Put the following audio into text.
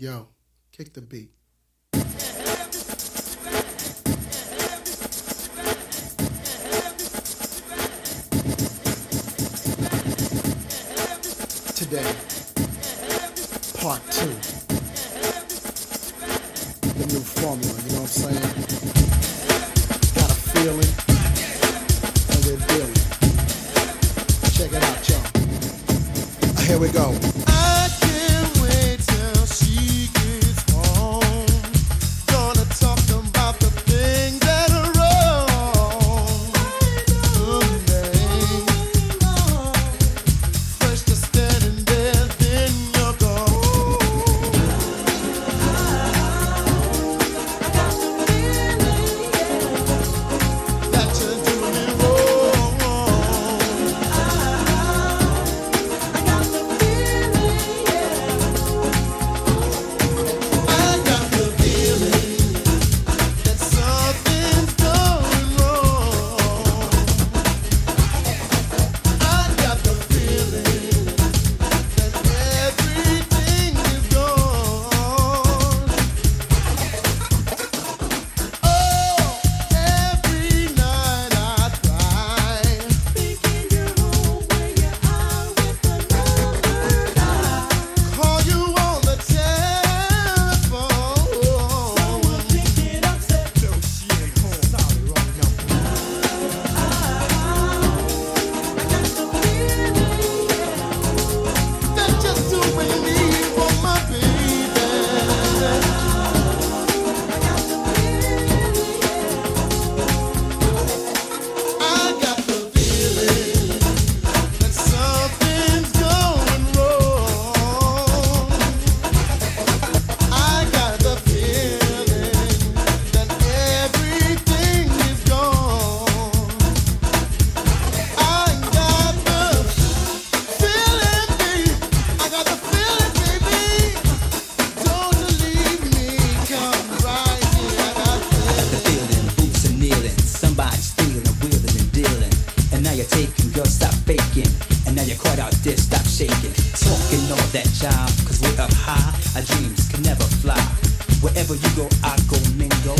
Yo, kick the beat. Today, part two. The new formula, you know what I'm saying? Got a feeling, and we're dealing. Check it out, y'all. Here we go. about this, stop shaking. Talking all that job, cause we're up high. Our dreams can never fly. Wherever you go, I go mingle.